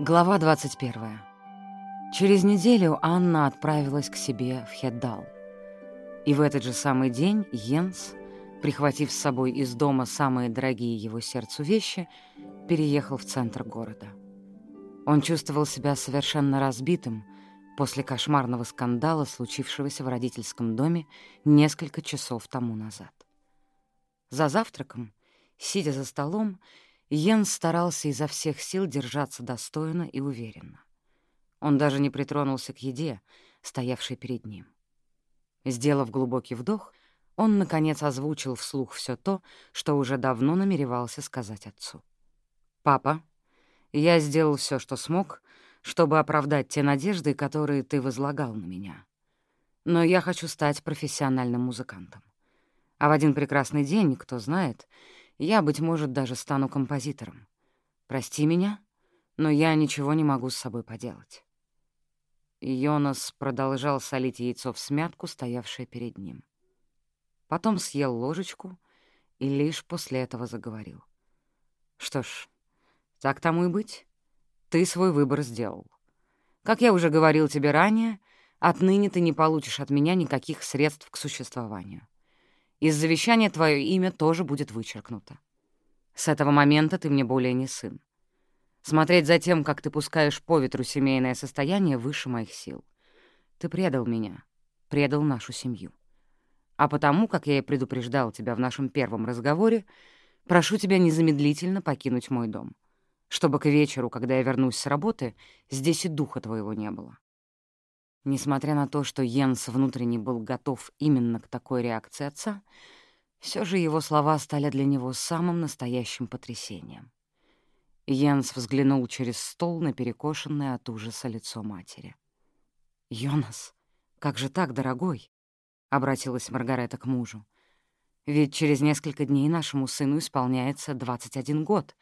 Глава 21. Через неделю Анна отправилась к себе в Хеддал. И в этот же самый день Йенс, прихватив с собой из дома самые дорогие его сердцу вещи, переехал в центр города. Он чувствовал себя совершенно разбитым после кошмарного скандала, случившегося в родительском доме несколько часов тому назад. За завтраком, сидя за столом, Йен старался изо всех сил держаться достойно и уверенно. Он даже не притронулся к еде, стоявшей перед ним. Сделав глубокий вдох, он, наконец, озвучил вслух все то, что уже давно намеревался сказать отцу. «Папа, я сделал все, что смог, чтобы оправдать те надежды, которые ты возлагал на меня. Но я хочу стать профессиональным музыкантом. А в один прекрасный день, кто знает, я, быть может, даже стану композитором. Прости меня, но я ничего не могу с собой поделать». Йонас продолжал солить яйцо в смятку, стоявшее перед ним. Потом съел ложечку и лишь после этого заговорил. «Что ж, так тому и быть. Ты свой выбор сделал. Как я уже говорил тебе ранее, отныне ты не получишь от меня никаких средств к существованию. Из завещания твое имя тоже будет вычеркнуто. С этого момента ты мне более не сын. Смотреть за тем, как ты пускаешь по ветру семейное состояние, выше моих сил. Ты предал меня, предал нашу семью. А потому, как я и предупреждал тебя в нашем первом разговоре, прошу тебя незамедлительно покинуть мой дом, чтобы к вечеру, когда я вернусь с работы, здесь и духа твоего не было. Несмотря на то, что Йенс внутренне был готов именно к такой реакции отца, все же его слова стали для него самым настоящим потрясением. Йенс взглянул через стол на перекошенное от ужаса лицо матери. «Йонас, как же так, дорогой?» — обратилась Маргарета к мужу. «Ведь через несколько дней нашему сыну исполняется 21 год.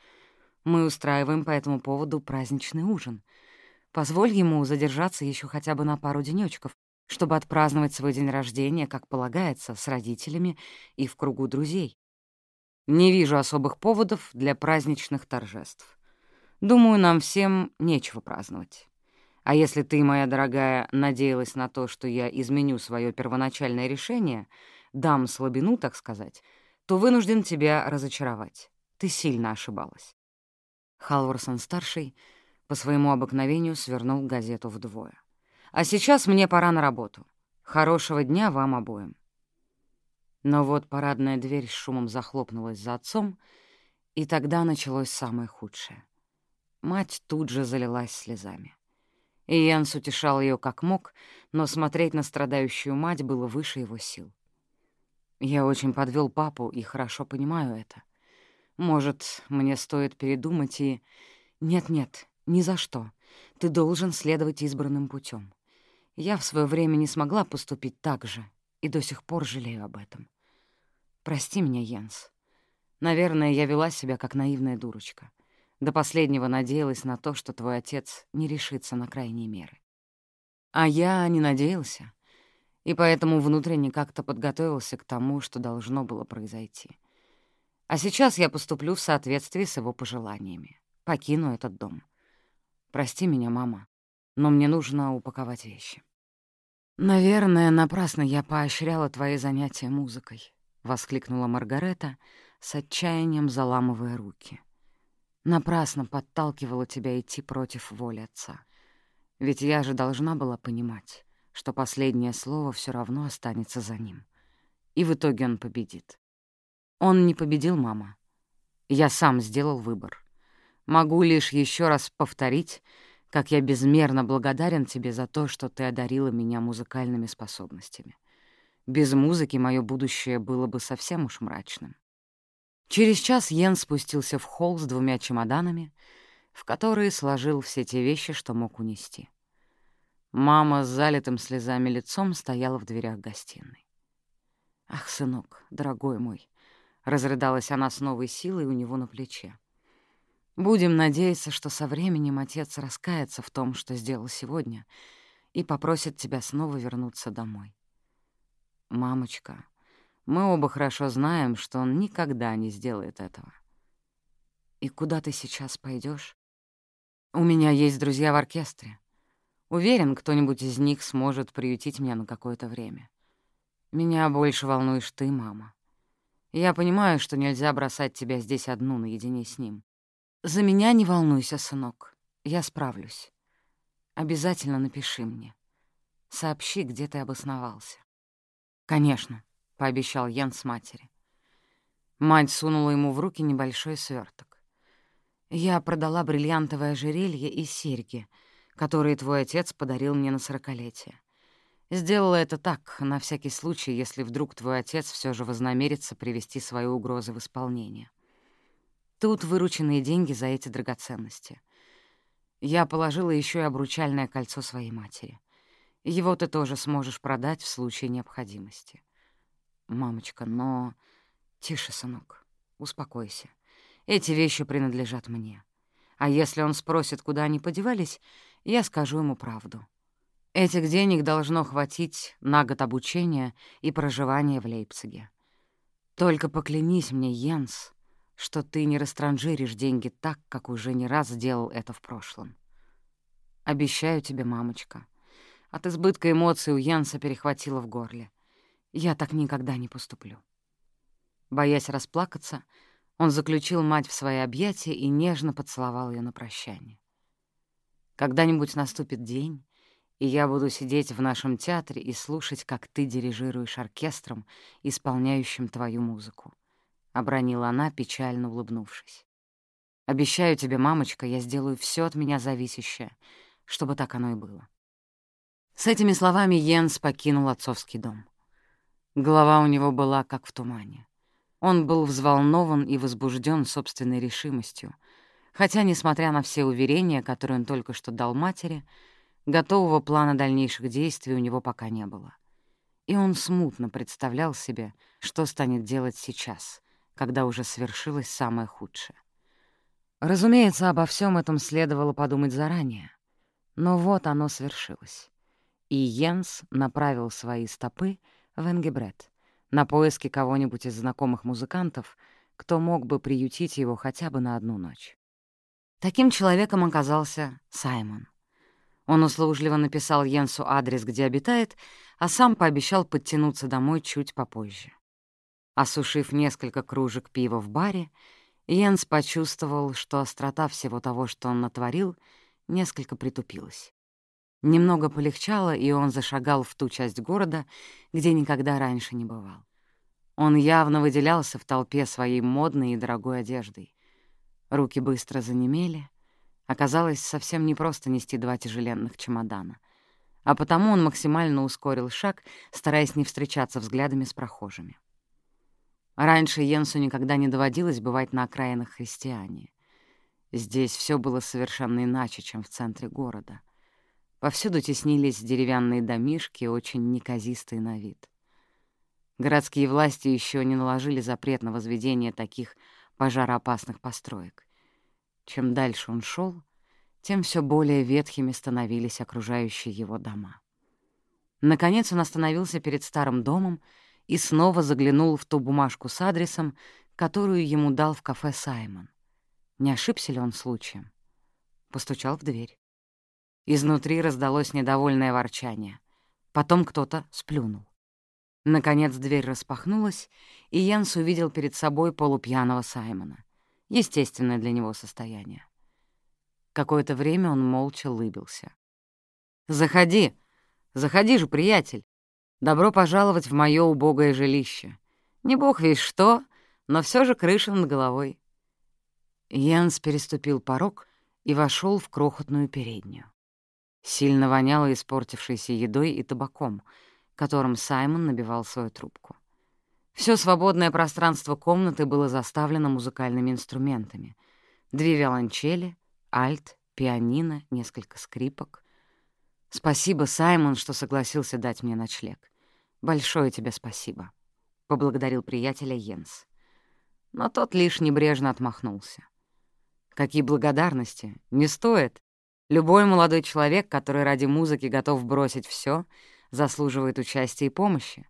Мы устраиваем по этому поводу праздничный ужин — Позволь ему задержаться еще хотя бы на пару денечков, чтобы отпраздновать свой день рождения, как полагается, с родителями и в кругу друзей. Не вижу особых поводов для праздничных торжеств. Думаю, нам всем нечего праздновать. А если ты, моя дорогая, надеялась на то, что я изменю свое первоначальное решение, дам слабину, так сказать, то вынужден тебя разочаровать. Ты сильно ошибалась. Халворсон-старший — по своему обыкновению свернул газету вдвое. «А сейчас мне пора на работу. Хорошего дня вам обоим». Но вот парадная дверь с шумом захлопнулась за отцом, и тогда началось самое худшее. Мать тут же залилась слезами. И Янс утешал ее как мог, но смотреть на страдающую мать было выше его сил. Я очень подвел папу и хорошо понимаю это. Может, мне стоит передумать и... Нет-нет, ни за что. Ты должен следовать избранным путем. Я в свое время не смогла поступить так же и до сих пор жалею об этом. Прости меня, Йенс. Наверное, я вела себя как наивная дурочка. До последнего надеялась на то, что твой отец не решится на крайние меры. А я не надеялся, и поэтому внутренне как-то подготовился к тому, что должно было произойти. А сейчас я поступлю в соответствии с его пожеланиями. Покину этот дом. Прости меня, мама, но мне нужно упаковать вещи. «Наверное, напрасно я поощряла твои занятия музыкой», — воскликнула Маргарета, с отчаянием заламывая руки. «Напрасно подталкивала тебя идти против воли отца. Ведь я же должна была понимать, что последнее слово все равно останется за ним. И в итоге он победит. Он не победил, мама. Я сам сделал выбор. Могу лишь еще раз повторить, как я безмерно благодарен тебе за то, что ты одарила меня музыкальными способностями. Без музыки мое будущее было бы совсем уж мрачным. Через час Йен спустился в холл с двумя чемоданами, в которые сложил все те вещи, что мог унести. Мама с залитым слезами лицом стояла в дверях гостиной. «Ах, сынок, дорогой мой!» — разрыдалась она с новой силой у него на плече. Будем надеяться, что со временем отец раскается в том, что сделал сегодня, и попросит тебя снова вернуться домой. «Мамочка, мы оба хорошо знаем, что он никогда не сделает этого». «И куда ты сейчас пойдешь? «У меня есть друзья в оркестре. Уверен, кто-нибудь из них сможет приютить меня на какое-то время. Меня больше волнуешь ты, мама. Я понимаю, что нельзя бросать тебя здесь одну наедине с ним. За меня не волнуйся, сынок. Я справлюсь. Обязательно напиши мне. Сообщи, где ты обосновался. «Конечно», — пообещал Ян с матери. Мать сунула ему в руки небольшой сверток. «Я продала бриллиантовое ожерелье и серьги, которые твой отец подарил мне на сорокалетие. Сделала это так, на всякий случай, если вдруг твой отец все же вознамерится привести свои угрозы в исполнение. Тут вырученные деньги за эти драгоценности. Я положила еще и обручальное кольцо своей матери. Его ты тоже сможешь продать в случае необходимости. Мамочка, но... Тише, сынок, успокойся. Эти вещи принадлежат мне. А если он спросит, куда они подевались, я скажу ему правду. Этих денег должно хватить на год обучения и проживания в Лейпциге. Только поклянись мне, Йенс, что ты не растранжиришь деньги так, как уже не раз сделал это в прошлом. Обещаю тебе, мамочка. От избытка эмоций у Янса перехватило в горле. Я так никогда не поступлю. Боясь расплакаться, он заключил мать в свои объятия и нежно поцеловал ее на прощание. Когда-нибудь наступит день, и я буду сидеть в нашем театре и слушать, как ты дирижируешь оркестром, исполняющим твою музыку», — обронила она, печально улыбнувшись. «Обещаю тебе, мамочка, я сделаю все от меня зависящее, чтобы так оно и было». С этими словами Йенс покинул отцовский дом. Голова у него была как в тумане. Он был взволнован и возбужден собственной решимостью, хотя, несмотря на все уверения, которые он только что дал матери, — Готового плана дальнейших действий у него пока не было. И он смутно представлял себе, что станет делать сейчас, когда уже свершилось самое худшее. Разумеется, обо всем этом следовало подумать заранее. Но вот оно свершилось. И Йенс направил свои стопы в Энгебрет на поиски кого-нибудь из знакомых музыкантов, кто мог бы приютить его хотя бы на одну ночь. Таким человеком оказался Саймон. Он услужливо написал Йенсу адрес, где обитает, а сам пообещал подтянуться домой чуть попозже. Осушив несколько кружек пива в баре, Йенс почувствовал, что острота всего того, что он натворил, несколько притупилась. Немного полегчало, и он зашагал в ту часть города, где никогда раньше не бывал. Он явно выделялся в толпе своей модной и дорогой одеждой. Руки быстро занемели, Оказалось, совсем непросто нести два тяжеленных чемодана. А потому он максимально ускорил шаг, стараясь не встречаться взглядами с прохожими. Раньше Йенсу никогда не доводилось бывать на окраинах христиане. Здесь все было совершенно иначе, чем в центре города. Повсюду теснились деревянные домишки, очень неказистые на вид. Городские власти еще не наложили запрет на возведение таких пожароопасных построек. Чем дальше он шел, тем все более ветхими становились окружающие его дома. Наконец он остановился перед старым домом и снова заглянул в ту бумажку с адресом, которую ему дал в кафе Саймон. Не ошибся ли он случаем? Постучал в дверь. Изнутри раздалось недовольное ворчание. Потом кто-то сплюнул. Наконец дверь распахнулась, и Янс увидел перед собой полупьяного Саймона — естественное для него состояние. Какое-то время он молча лыбился. «Заходи! Заходи же, приятель! Добро пожаловать в моё убогое жилище. Не бог весь что, но все же крыша над головой». Йенс переступил порог и вошел в крохотную переднюю. Сильно воняло испортившейся едой и табаком, которым Саймон набивал свою трубку. Все свободное пространство комнаты было заставлено музыкальными инструментами. Две виолончели, альт, пианино, несколько скрипок. «Спасибо, Саймон, что согласился дать мне ночлег. Большое тебе спасибо», — поблагодарил приятеля Йенс. Но тот лишь небрежно отмахнулся. «Какие благодарности! Не стоит! Любой молодой человек, который ради музыки готов бросить все, заслуживает участия и помощи.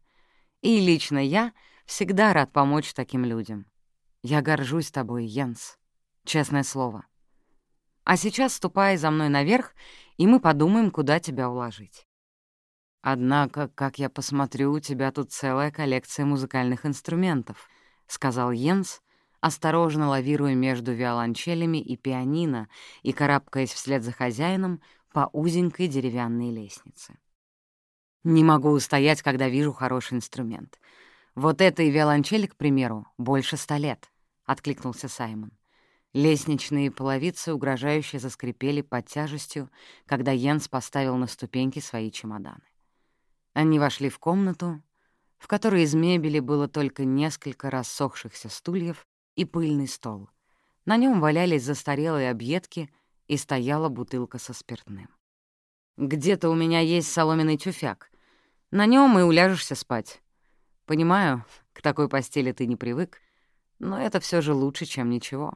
И лично я всегда рад помочь таким людям. Я горжусь тобой, Йенс. Честное слово. А сейчас ступай за мной наверх, и мы подумаем, куда тебя уложить. «Однако, как я посмотрю, у тебя тут целая коллекция музыкальных инструментов», — сказал Йенс, осторожно лавируя между виолончелями и пианино и карабкаясь вслед за хозяином по узенькой деревянной лестнице. «Не могу устоять, когда вижу хороший инструмент. Вот этой виолончели, к примеру, больше ста лет», — откликнулся Саймон. Лестничные половицы угрожающе заскрипели под тяжестью, когда Йенс поставил на ступеньки свои чемоданы. Они вошли в комнату, в которой из мебели было только несколько рассохшихся стульев и пыльный стол. На нем валялись застарелые объедки и стояла бутылка со спиртным. «Где-то у меня есть соломенный тюфяк. На нем и уляжешься спать. Понимаю, к такой постели ты не привык, но это все же лучше, чем ничего.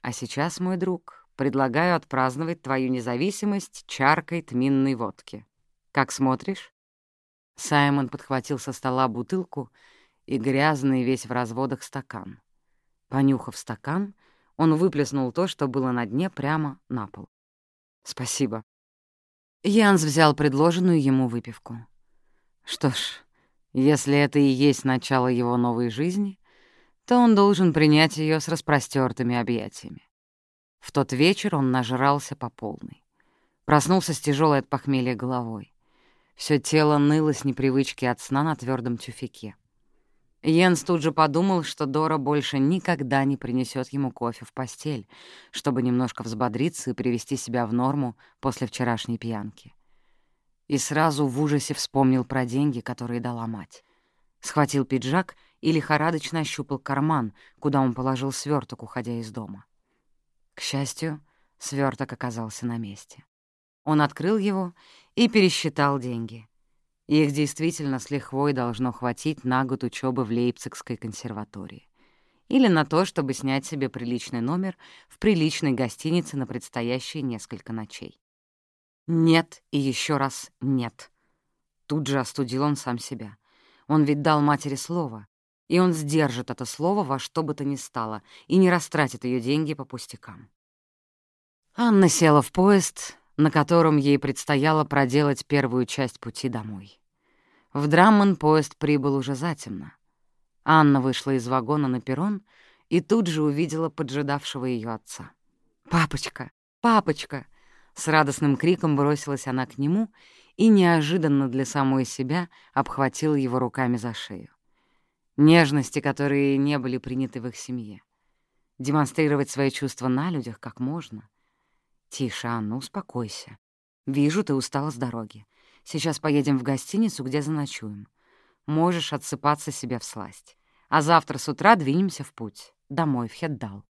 А сейчас, мой друг, предлагаю отпраздновать твою независимость чаркой тминной водки. Как смотришь?» Саймон подхватил со стола бутылку и грязный весь в разводах стакан. Понюхав стакан, он выплеснул то, что было на дне, прямо на пол. «Спасибо». Янс взял предложенную ему выпивку. Что ж, если это и есть начало его новой жизни, то он должен принять ее с распростертыми объятиями. В тот вечер он нажрался по полной. Проснулся с тяжелой от похмелья головой. Все тело ныло с непривычки от сна на твердом тюфике. Йенс тут же подумал, что Дора больше никогда не принесет ему кофе в постель, чтобы немножко взбодриться и привести себя в норму после вчерашней пьянки. И сразу в ужасе вспомнил про деньги, которые дала мать. Схватил пиджак и лихорадочно ощупал карман, куда он положил сверток, уходя из дома. К счастью, сверток оказался на месте. Он открыл его и пересчитал деньги. Их действительно с лихвой должно хватить на год учебы в Лейпцигской консерватории. Или на то, чтобы снять себе приличный номер в приличной гостинице на предстоящие несколько ночей. Нет и еще раз нет. Тут же остудил он сам себя. Он ведь дал матери слово, и он сдержит это слово во что бы то ни стало и не растратит ее деньги по пустякам. Анна села в поезд, на котором ей предстояло проделать первую часть пути домой. В Драммон поезд прибыл уже затемно. Анна вышла из вагона на перрон и тут же увидела поджидавшего ее отца. «Папочка! Папочка!» С радостным криком бросилась она к нему и неожиданно для самой себя обхватила его руками за шею. Нежности, которые не были приняты в их семье. Демонстрировать свои чувства на людях как можно. «Тише, Анна, успокойся. Вижу, ты устала с дороги. Сейчас поедем в гостиницу, где заночуем. Можешь отсыпаться себе в сласть. А завтра с утра двинемся в путь. Домой, в Хеддал».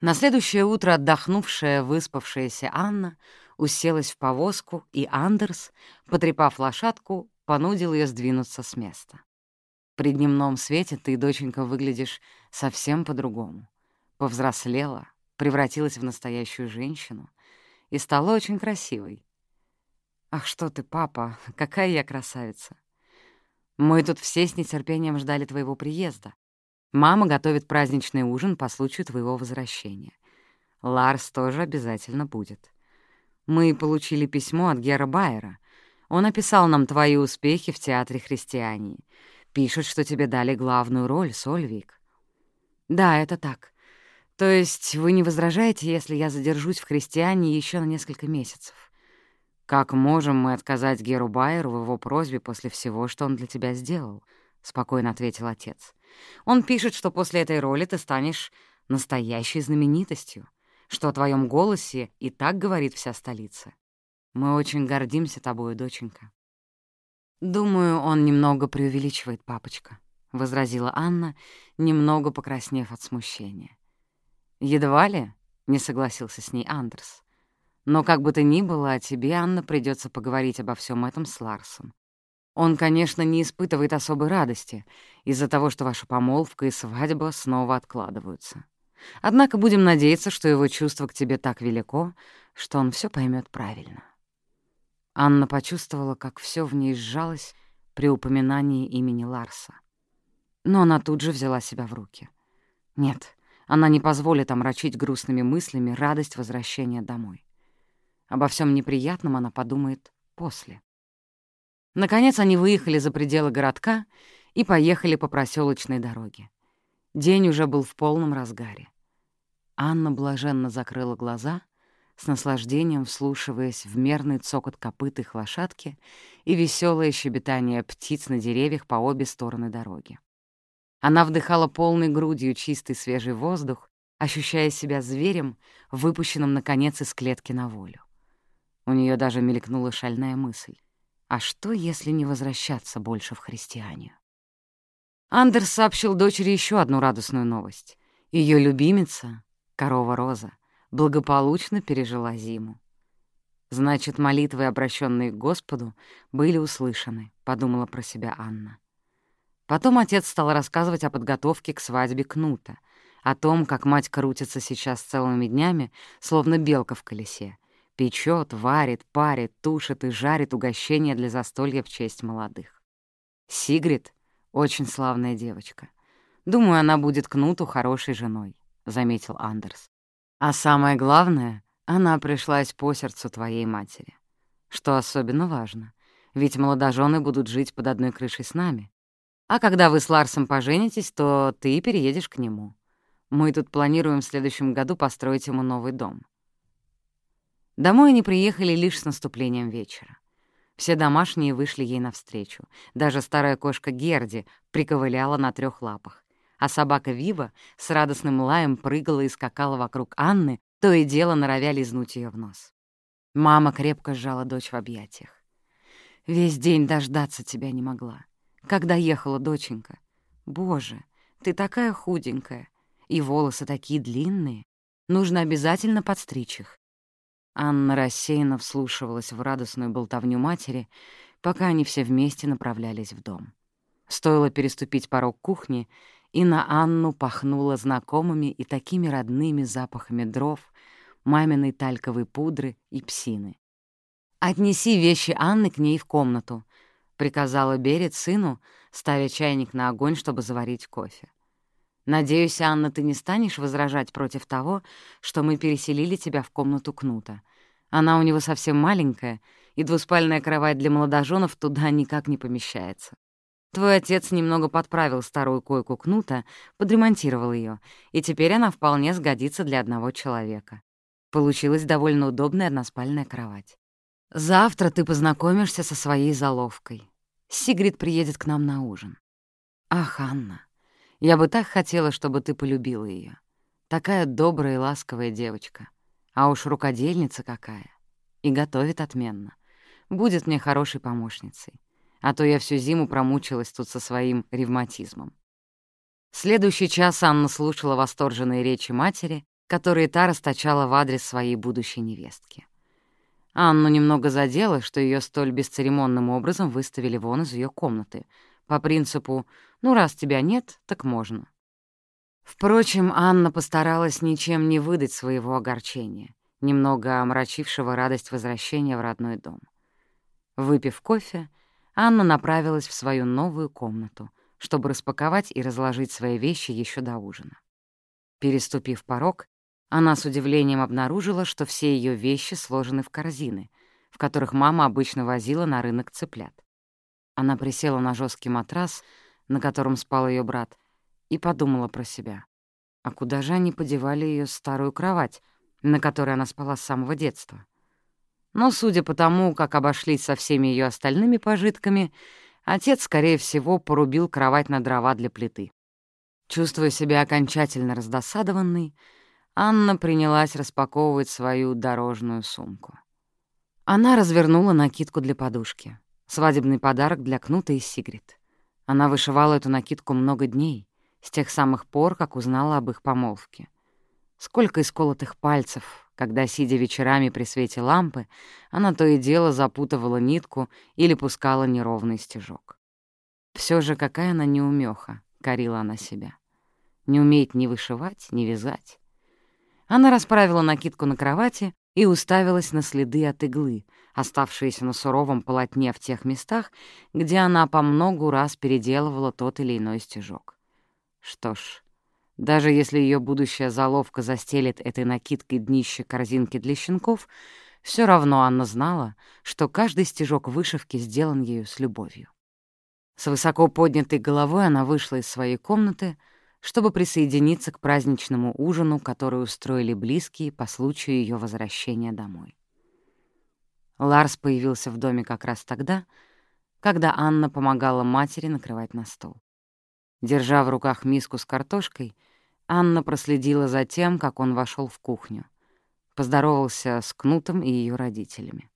На следующее утро отдохнувшая, выспавшаяся Анна уселась в повозку, и Андерс, потрепав лошадку, понудил ее сдвинуться с места. При дневном свете ты, доченька, выглядишь совсем по-другому. Повзрослела, превратилась в настоящую женщину и стала очень красивой. «Ах, что ты, папа, какая я красавица!» «Мы тут все с нетерпением ждали твоего приезда. Мама готовит праздничный ужин по случаю твоего возвращения. Ларс тоже обязательно будет. Мы получили письмо от Гера Байера. Он описал нам твои успехи в театре христиании. Пишет, что тебе дали главную роль, Сольвик. Да, это так. То есть вы не возражаете, если я задержусь в христиане еще на несколько месяцев? Как можем мы отказать Геру Байеру в его просьбе после всего, что он для тебя сделал? — спокойно ответил отец. Он пишет, что после этой роли ты станешь настоящей знаменитостью, что о твоем голосе и так говорит вся столица. Мы очень гордимся тобою, доченька. Думаю, он немного преувеличивает, папочка, — возразила Анна, немного покраснев от смущения. «Едва ли?» — не согласился с ней Андерс. «Но как бы то ни было, о тебе, Анна, придется поговорить обо всем этом с Ларсом. Он, конечно, не испытывает особой радости из-за того, что ваша помолвка и свадьба снова откладываются. Однако будем надеяться, что его чувство к тебе так велико, что он все поймет правильно». Анна почувствовала, как все в ней сжалось при упоминании имени Ларса. Но она тут же взяла себя в руки. Нет, она не позволит омрачить грустными мыслями радость возвращения домой. Обо всем неприятном она подумает после. Наконец они выехали за пределы городка и поехали по проселочной дороге. День уже был в полном разгаре. Анна блаженно закрыла глаза, с наслаждением вслушиваясь в мерный цокот копыт их лошадки и веселое щебетание птиц на деревьях по обе стороны дороги. Она вдыхала полной грудью чистый свежий воздух, ощущая себя зверем, выпущенным, наконец, из клетки на волю. У нее даже мелькнула шальная мысль. А что, если не возвращаться больше в христианию? Андерс сообщил дочери еще одну радостную новость. Ее любимица, корова Роза, благополучно пережила зиму. Значит, молитвы, обращенные к Господу, были услышаны, — подумала про себя Анна. Потом отец стал рассказывать о подготовке к свадьбе Кнута, о том, как мать крутится сейчас целыми днями, словно белка в колесе, печет, варит, парит, тушит и жарит угощения для застолья в честь молодых. Сигрид очень славная девочка. Думаю, она будет Кнуту хорошей женой», — заметил Андерс. «А самое главное, она пришлась по сердцу твоей матери. Что особенно важно, ведь молодожены будут жить под одной крышей с нами. А когда вы с Ларсом поженитесь, то ты переедешь к нему. Мы тут планируем в следующем году построить ему новый дом». Домой они приехали лишь с наступлением вечера. Все домашние вышли ей навстречу. Даже старая кошка Герди приковыляла на трех лапах. А собака Вива с радостным лаем прыгала и скакала вокруг Анны, то и дело норовя лизнуть ее в нос. Мама крепко сжала дочь в объятиях. «Весь день дождаться тебя не могла. Когда ехала доченька? Боже, ты такая худенькая, и волосы такие длинные. Нужно обязательно подстричь их. Анна рассеянно вслушивалась в радостную болтовню матери, пока они все вместе направлялись в дом. Стоило переступить порог кухни, и на Анну пахнуло знакомыми и такими родными запахами дров, маминой тальковой пудры и псины. «Отнеси вещи Анны к ней в комнату», — приказала Берет сыну, ставя чайник на огонь, чтобы заварить кофе. Надеюсь, Анна, ты не станешь возражать против того, что мы переселили тебя в комнату Кнута. Она у него совсем маленькая, и двуспальная кровать для молодоженов туда никак не помещается. Твой отец немного подправил старую койку Кнута, подремонтировал ее, и теперь она вполне сгодится для одного человека. Получилась довольно удобная односпальная кровать. Завтра ты познакомишься со своей заловкой. Сигрид приедет к нам на ужин. Ах, Анна, я бы так хотела, чтобы ты полюбила ее. Такая добрая и ласковая девочка. А уж рукодельница какая. И готовит отменно. Будет мне хорошей помощницей. А то я всю зиму промучилась тут со своим ревматизмом. Следующий час Анна слушала восторженные речи матери, которые та расточала в адрес своей будущей невестки. Анну немного задело, что ее столь бесцеремонным образом выставили вон из ее комнаты, по принципу «ну, раз тебя нет, так можно». Впрочем, Анна постаралась ничем не выдать своего огорчения, немного омрачившего радость возвращения в родной дом. Выпив кофе, Анна направилась в свою новую комнату, чтобы распаковать и разложить свои вещи еще до ужина. Переступив порог, она с удивлением обнаружила, что все ее вещи сложены в корзины, в которых мама обычно возила на рынок цыплят. Она присела на жесткий матрас, на котором спал ее брат, и подумала про себя. А куда же они подевали ее старую кровать, на которой она спала с самого детства? Но, судя по тому, как обошлись со всеми ее остальными пожитками, отец, скорее всего, порубил кровать на дрова для плиты. Чувствуя себя окончательно раздосадованной, Анна принялась распаковывать свою дорожную сумку. Она развернула накидку для подушки. Свадебный подарок для Кнута и Сигрид. Она вышивала эту накидку много дней, с тех самых пор, как узнала об их помолвке. Сколько исколотых пальцев, когда, сидя вечерами при свете лампы, она то и дело запутывала нитку или пускала неровный стежок. Все же какая она неумеха, корила она себя. Не умеет ни вышивать, ни вязать. Она расправила накидку на кровати, и уставилась на следы от иглы, оставшиеся на суровом полотне в тех местах, где она по многу раз переделывала тот или иной стежок. Что ж, даже если ее будущая заловка застелит этой накидкой днище корзинки для щенков, все равно Анна знала, что каждый стежок вышивки сделан ею с любовью. С высоко поднятой головой она вышла из своей комнаты, чтобы присоединиться к праздничному ужину, который устроили близкие по случаю ее возвращения домой. Ларс появился в доме как раз тогда, когда Анна помогала матери накрывать на стол. Держа в руках миску с картошкой, Анна проследила за тем, как он вошел в кухню, поздоровался с Кнутом и ее родителями.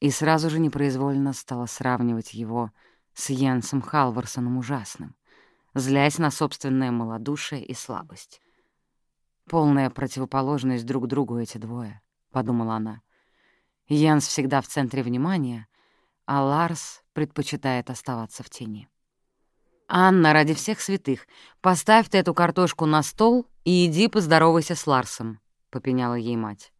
И сразу же непроизвольно стала сравнивать его с Йенсом Халварсоном ужасным, злясь на собственное малодушие и слабость. «Полная противоположность друг другу эти двое», — подумала она. Йенс всегда в центре внимания, а Ларс предпочитает оставаться в тени. «Анна, ради всех святых, поставь ты эту картошку на стол и иди поздоровайся с Ларсом», — попеняла ей мать.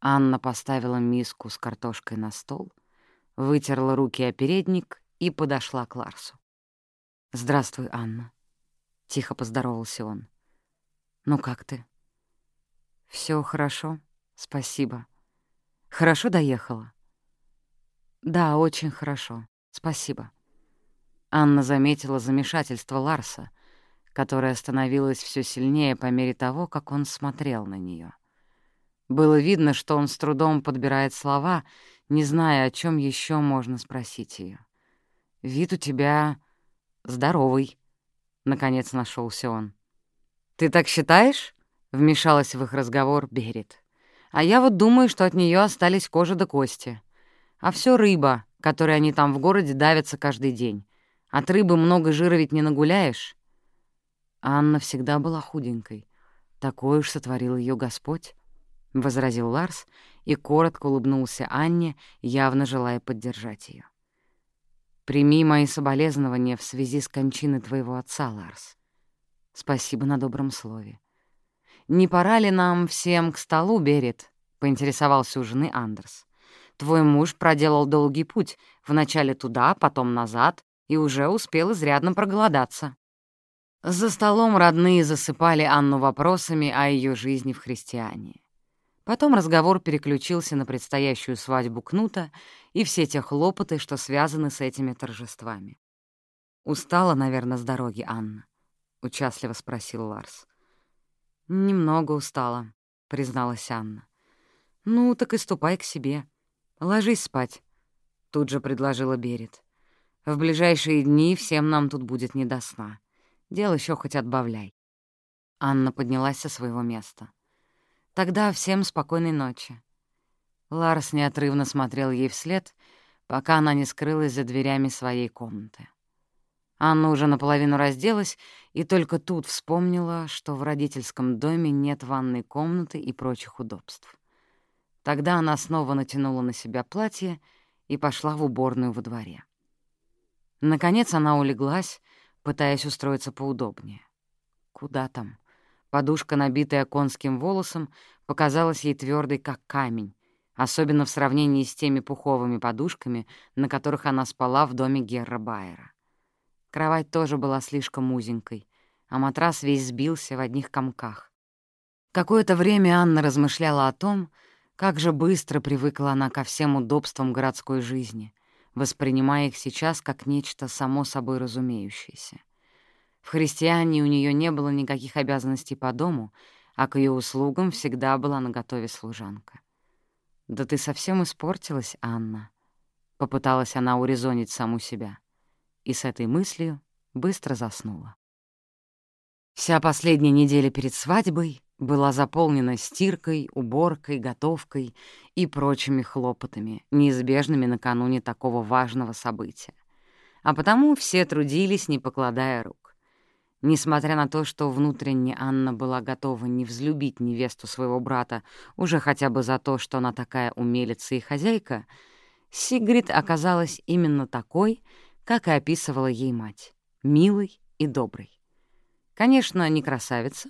Анна поставила миску с картошкой на стол, вытерла руки о передник и подошла к Ларсу. «Здравствуй, Анна», — тихо поздоровался он. «Ну как ты?» Все хорошо, спасибо. Хорошо доехала?» «Да, очень хорошо, спасибо». Анна заметила замешательство Ларса, которое становилось все сильнее по мере того, как он смотрел на нее. Было видно, что он с трудом подбирает слова, не зная, о чем еще можно спросить ее. «Вид у тебя здоровый», — наконец нашелся он. «Ты так считаешь?» — вмешалась в их разговор Берет. «А я вот думаю, что от нее остались кожа до кости. А все рыба, которой они там в городе давятся каждый день. От рыбы много жира ведь не нагуляешь». Анна всегда была худенькой. Такое уж сотворил ее Господь, — возразил Ларс и коротко улыбнулся Анне, явно желая поддержать ее. Прими мои соболезнования в связи с кончиной твоего отца, Ларс. Спасибо на добром слове. Не пора ли нам всем к столу, Берет? — поинтересовался у жены Андерс. Твой муж проделал долгий путь, вначале туда, потом назад, и уже успел изрядно проголодаться. За столом родные засыпали Анну вопросами о ее жизни в христиане. Потом разговор переключился на предстоящую свадьбу Кнута и все те хлопоты, что связаны с этими торжествами. «Устала, наверное, с дороги, Анна?» — участливо спросил Ларс. «Немного устала», — призналась Анна. «Ну, так и ступай к себе. Ложись спать», — тут же предложила Берет. «В ближайшие дни всем нам тут будет не до сна. Дел еще хоть отбавляй». Анна поднялась со своего места. Тогда всем спокойной ночи. Ларс неотрывно смотрел ей вслед, пока она не скрылась за дверями своей комнаты. Анна уже наполовину разделась и только тут вспомнила, что в родительском доме нет ванной комнаты и прочих удобств. Тогда она снова натянула на себя платье и пошла в уборную во дворе. Наконец она улеглась, пытаясь устроиться поудобнее. Куда там? Подушка, набитая конским волосом, показалась ей твердой, как камень, особенно в сравнении с теми пуховыми подушками, на которых она спала в доме Герра Байера. Кровать тоже была слишком узенькой, а матрас весь сбился в одних комках. Какое-то время Анна размышляла о том, как же быстро привыкла она ко всем удобствам городской жизни, воспринимая их сейчас как нечто само собой разумеющееся. В христиане у нее не было никаких обязанностей по дому, а к ее услугам всегда была наготове служанка. «Да ты совсем испортилась, Анна», — попыталась она урезонить саму себя. И с этой мыслью быстро заснула. Вся последняя неделя перед свадьбой была заполнена стиркой, уборкой, готовкой и прочими хлопотами, неизбежными накануне такого важного события. А потому все трудились, не покладая рук. Несмотря на то, что внутренне Анна была готова не взлюбить невесту своего брата уже хотя бы за то, что она такая умелица и хозяйка, Сигрид оказалась именно такой, как и описывала ей мать — милой и доброй. Конечно, не красавица,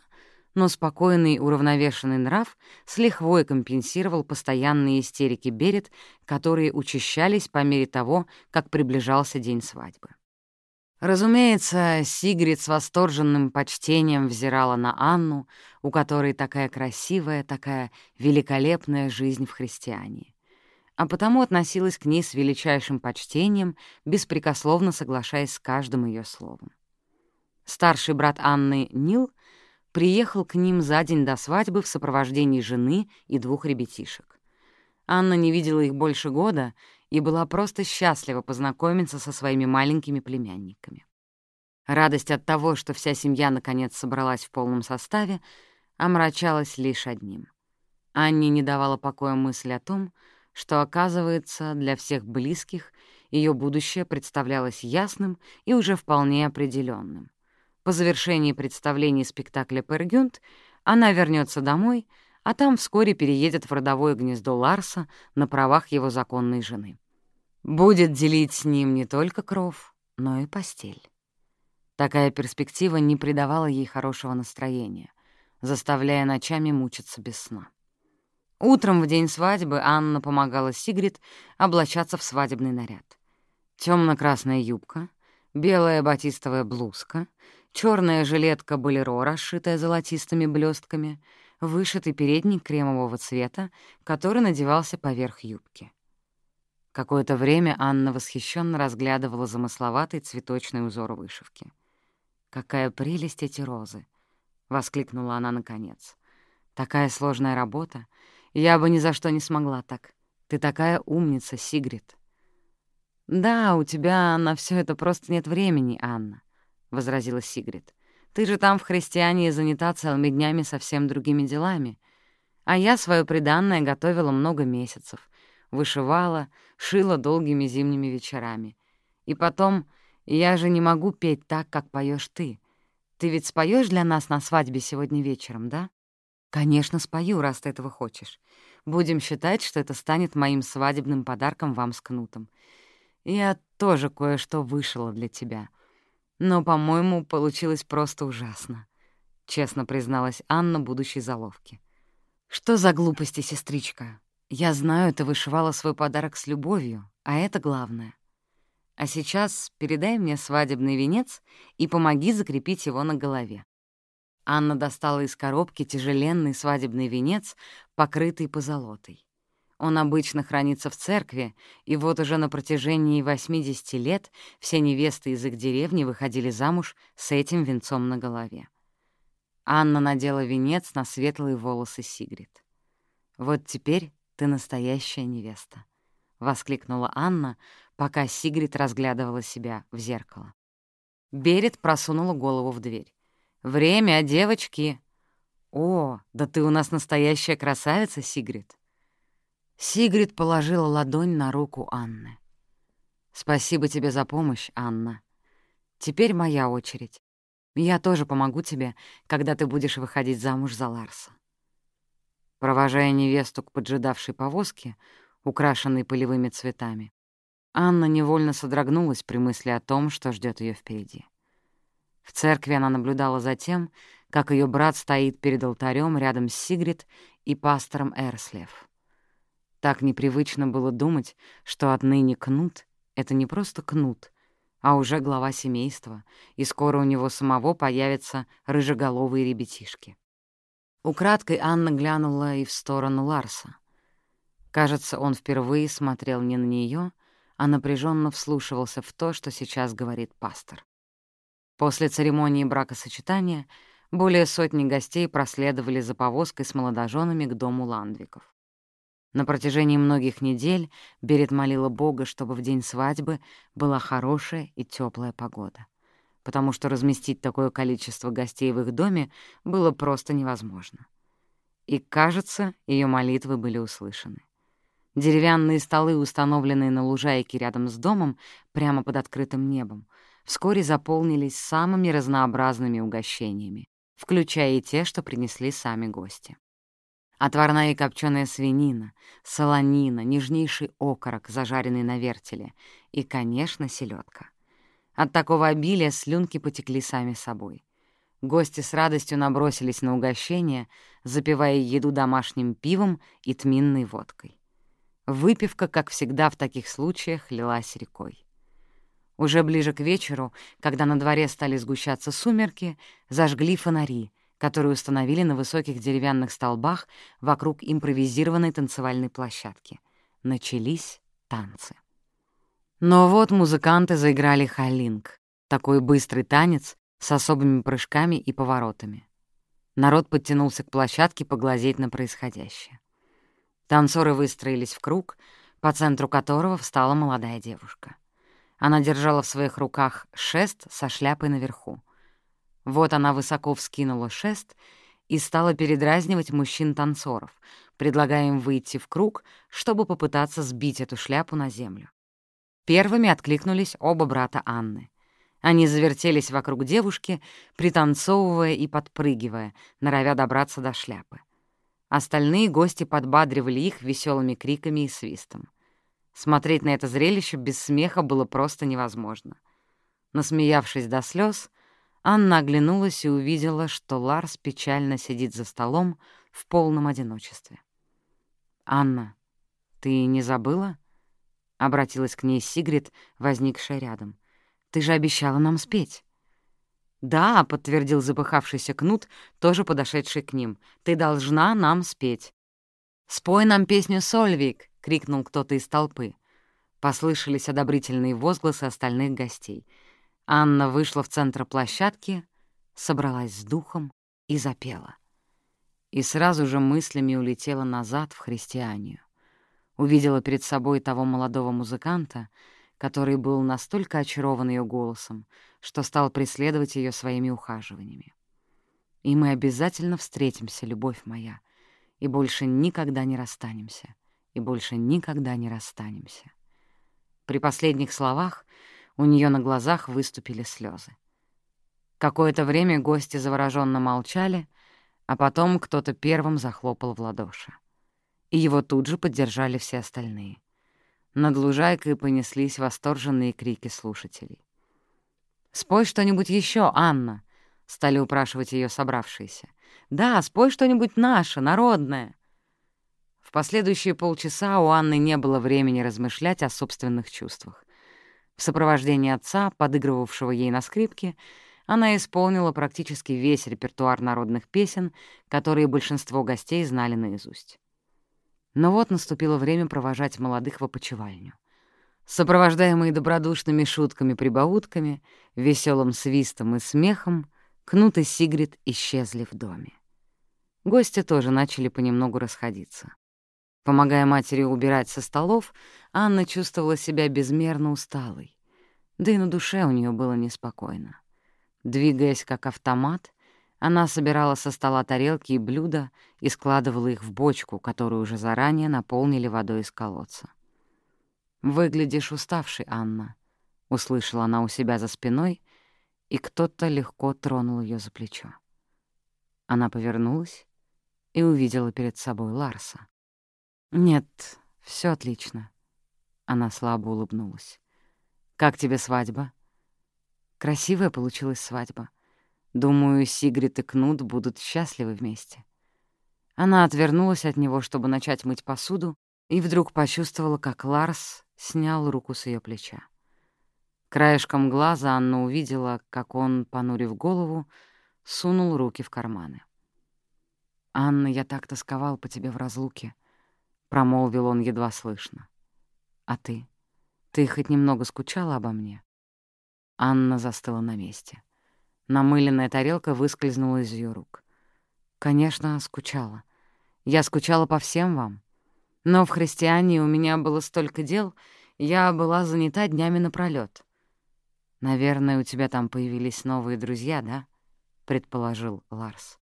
но спокойный уравновешенный нрав с лихвой компенсировал постоянные истерики Берет, которые учащались по мере того, как приближался день свадьбы. Разумеется, Сигрид с восторженным почтением взирала на Анну, у которой такая красивая, такая великолепная жизнь в христиане, а потому относилась к ней с величайшим почтением, беспрекословно соглашаясь с каждым ее словом. Старший брат Анны, Нил, приехал к ним за день до свадьбы в сопровождении жены и двух ребятишек. Анна не видела их больше года и была просто счастлива познакомиться со своими маленькими племянниками. Радость от того, что вся семья наконец собралась в полном составе, омрачалась лишь одним. Анне не давала покоя мысль о том, что, оказывается, для всех близких ее будущее представлялось ясным и уже вполне определенным. По завершении представлений спектакля «Пергюнт» она вернется домой — а там вскоре переедет в родовое гнездо Ларса на правах его законной жены. Будет делить с ним не только кров, но и постель. Такая перспектива не придавала ей хорошего настроения, заставляя ночами мучиться без сна. Утром в день свадьбы Анна помогала Сигрид облачаться в свадебный наряд. Темно-красная юбка, белая батистовая блузка, черная жилетка болеро, расшитая золотистыми блестками — вышитый передник кремового цвета, который надевался поверх юбки. Какое-то время Анна восхищенно разглядывала замысловатый цветочный узор вышивки. «Какая прелесть эти розы!» — воскликнула она наконец. «Такая сложная работа! Я бы ни за что не смогла так. Ты такая умница, Сигрид!» «Да, у тебя на все это просто нет времени, Анна», — возразила Сигрид. Ты же там в христиане занята целыми днями совсем другими делами. А я свое приданное готовила много месяцев. Вышивала, шила долгими зимними вечерами. И потом, я же не могу петь так, как поешь ты. Ты ведь споешь для нас на свадьбе сегодня вечером, да? Конечно, спою, раз ты этого хочешь. Будем считать, что это станет моим свадебным подарком вам с Кнутом. Я тоже кое-что вышила для тебя. Но, по-моему, получилось просто ужасно», — честно призналась Анна будущей заловки. «Что за глупости, сестричка? Я знаю, ты вышивала свой подарок с любовью, а это главное. А сейчас передай мне свадебный венец и помоги закрепить его на голове». Анна достала из коробки тяжеленный свадебный венец, покрытый позолотой. Он обычно хранится в церкви, и вот уже на протяжении 80 лет все невесты из их деревни выходили замуж с этим венцом на голове. Анна надела венец на светлые волосы Сигрид. «Вот теперь ты настоящая невеста», — воскликнула Анна, пока Сигрид разглядывала себя в зеркало. Берет просунула голову в дверь. «Время, девочки!» «О, да ты у нас настоящая красавица, Сигрид!» Сигрид положила ладонь на руку Анны. «Спасибо тебе за помощь, Анна. Теперь моя очередь. Я тоже помогу тебе, когда ты будешь выходить замуж за Ларса». Провожая невесту к поджидавшей повозке, украшенной полевыми цветами, Анна невольно содрогнулась при мысли о том, что ждет ее впереди. В церкви она наблюдала за тем, как ее брат стоит перед алтарем рядом с Сигрид и пастором Эрслев. Так непривычно было думать, что отныне Кнут — это не просто Кнут, а уже глава семейства, и скоро у него самого появятся рыжеголовые ребятишки. Украдкой Анна глянула и в сторону Ларса. Кажется, он впервые смотрел не на нее, а напряженно вслушивался в то, что сейчас говорит пастор. После церемонии бракосочетания более сотни гостей проследовали за повозкой с молодоженами к дому Ландвиков. На протяжении многих недель Берет молила Бога, чтобы в день свадьбы была хорошая и теплая погода, потому что разместить такое количество гостей в их доме было просто невозможно. И, кажется, ее молитвы были услышаны. Деревянные столы, установленные на лужайке рядом с домом, прямо под открытым небом, вскоре заполнились самыми разнообразными угощениями, включая и те, что принесли сами гости. Отварная и копченая свинина, солонина, нежнейший окорок, зажаренный на вертеле, и, конечно, селедка. От такого обилия слюнки потекли сами собой. Гости с радостью набросились на угощение, запивая еду домашним пивом и тминной водкой. Выпивка, как всегда в таких случаях, лилась рекой. Уже ближе к вечеру, когда на дворе стали сгущаться сумерки, зажгли фонари, которые установили на высоких деревянных столбах вокруг импровизированной танцевальной площадки. Начались танцы. Но вот музыканты заиграли халинг, такой быстрый танец с особыми прыжками и поворотами. Народ подтянулся к площадке поглазеть на происходящее. Танцоры выстроились в круг, по центру которого встала молодая девушка. Она держала в своих руках шест со шляпой наверху. Вот она высоко вскинула шест и стала передразнивать мужчин-танцоров, предлагая им выйти в круг, чтобы попытаться сбить эту шляпу на землю. Первыми откликнулись оба брата Анны. Они завертелись вокруг девушки, пританцовывая и подпрыгивая, норовя добраться до шляпы. Остальные гости подбадривали их веселыми криками и свистом. Смотреть на это зрелище без смеха было просто невозможно. Насмеявшись до слез, Анна оглянулась и увидела, что Ларс печально сидит за столом в полном одиночестве. «Анна, ты не забыла?» — обратилась к ней Сигрид, возникшая рядом. «Ты же обещала нам спеть». «Да», — подтвердил запыхавшийся Кнут, тоже подошедший к ним, — «ты должна нам спеть». «Спой нам песню «Сольвик», — крикнул кто-то из толпы. Послышались одобрительные возгласы остальных гостей. Анна вышла в центр площадки, собралась с духом и запела. И сразу же мыслями улетела назад в христианию. Увидела перед собой того молодого музыканта, который был настолько очарован ее голосом, что стал преследовать ее своими ухаживаниями. «И мы обязательно встретимся, любовь моя», и больше никогда не расстанемся, и больше никогда не расстанемся. При последних словах у нее на глазах выступили слезы. Какое-то время гости завороженно молчали, а потом кто-то первым захлопал в ладоши. И его тут же поддержали все остальные. Над лужайкой понеслись восторженные крики слушателей. «Спой что-нибудь еще, Анна!» — стали упрашивать ее собравшиеся. «Да, спой что-нибудь наше, народное». В последующие полчаса у Анны не было времени размышлять о собственных чувствах. В сопровождении отца, подыгрывавшего ей на скрипке, она исполнила практически весь репертуар народных песен, которые большинство гостей знали наизусть. Но вот наступило время провожать молодых в опочивальню. Сопровождаемые добродушными шутками-прибаутками, веселым свистом и смехом, Кнут и Сигрид исчезли в доме. Гости тоже начали понемногу расходиться. Помогая матери убирать со столов, Анна чувствовала себя безмерно усталой. Да и на душе у нее было неспокойно. Двигаясь как автомат, она собирала со стола тарелки и блюда и складывала их в бочку, которую уже заранее наполнили водой из колодца. «Выглядишь уставшей, Анна», — услышала она у себя за спиной — и кто-то легко тронул ее за плечо. Она повернулась и увидела перед собой Ларса. «Нет, все отлично». Она слабо улыбнулась. «Как тебе свадьба?» «Красивая получилась свадьба. Думаю, Сигрид и Кнут будут счастливы вместе». Она отвернулась от него, чтобы начать мыть посуду, и вдруг почувствовала, как Ларс снял руку с ее плеча. Краешком глаза Анна увидела, как он, понурив голову, сунул руки в карманы. «Анна, я так тосковал по тебе в разлуке», — промолвил он едва слышно. «А ты? Ты хоть немного скучала обо мне?» Анна застыла на месте. Намыленная тарелка выскользнула из ее рук. «Конечно, скучала. Я скучала по всем вам. Но в христиане у меня было столько дел, я была занята днями напролёт. «Наверное, у тебя там появились новые друзья, да?» — предположил Ларс.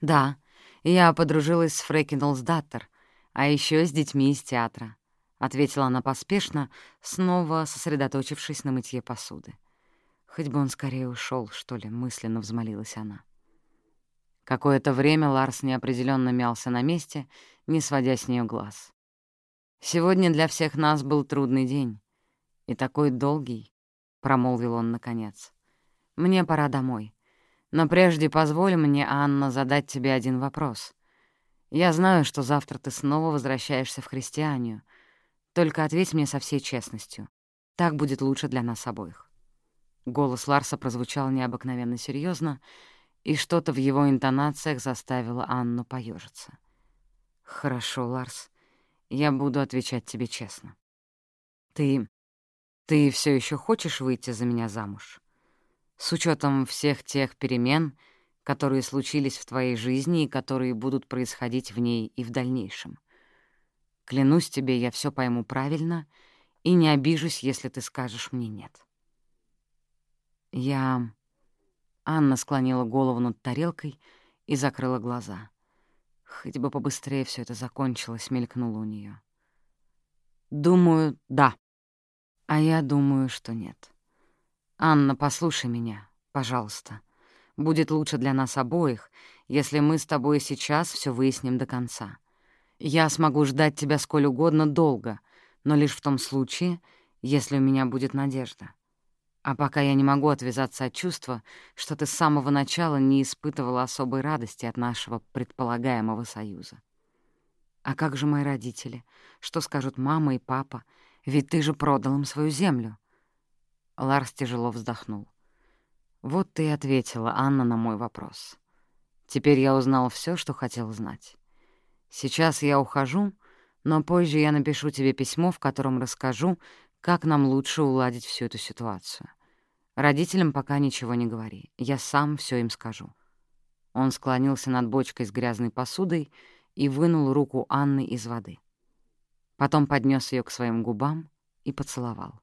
«Да, я подружилась с Фрекинолсдаттер, а еще с детьми из театра», — ответила она поспешно, снова сосредоточившись на мытье посуды. «Хоть бы он скорее ушел, что ли», — мысленно взмолилась она. Какое-то время Ларс неопределенно мялся на месте, не сводя с нее глаз. «Сегодня для всех нас был трудный день. И такой долгий. — промолвил он наконец. «Мне пора домой. Но прежде позволь мне, Анна, задать тебе один вопрос. Я знаю, что завтра ты снова возвращаешься в христианию. Только ответь мне со всей честностью. Так будет лучше для нас обоих». Голос Ларса прозвучал необыкновенно серьезно, и что-то в его интонациях заставило Анну поежиться. «Хорошо, Ларс, я буду отвечать тебе честно. Ты... ты все еще хочешь выйти за меня замуж? С учетом всех тех перемен, которые случились в твоей жизни и которые будут происходить в ней и в дальнейшем. Клянусь тебе, я все пойму правильно и не обижусь, если ты скажешь мне «нет». Я... Анна склонила голову над тарелкой и закрыла глаза. Хоть бы побыстрее все это закончилось, мелькнуло у нее. Думаю, да. А я думаю, что нет. Анна, послушай меня, пожалуйста. Будет лучше для нас обоих, если мы с тобой сейчас все выясним до конца. Я смогу ждать тебя сколь угодно долго, но лишь в том случае, если у меня будет надежда. А пока я не могу отвязаться от чувства, что ты с самого начала не испытывала особой радости от нашего предполагаемого союза. А как же мои родители? Что скажут мама и папа? Ведь ты же продал им свою землю. Ларс тяжело вздохнул. Вот ты и ответила, Анна, на мой вопрос. Теперь я узнал все, что хотел знать. Сейчас я ухожу, но позже я напишу тебе письмо, в котором расскажу, как нам лучше уладить всю эту ситуацию. Родителям пока ничего не говори, я сам все им скажу». Он склонился над бочкой с грязной посудой и вынул руку Анны из воды. Потом поднес ее к своим губам и поцеловал.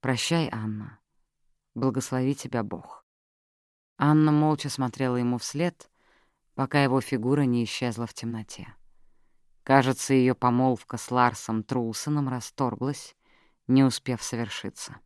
«Прощай, Анна. Благослови тебя Бог». Анна молча смотрела ему вслед, пока его фигура не исчезла в темноте. Кажется, ее помолвка с Ларсом Трулсоном расторглась, не успев совершиться.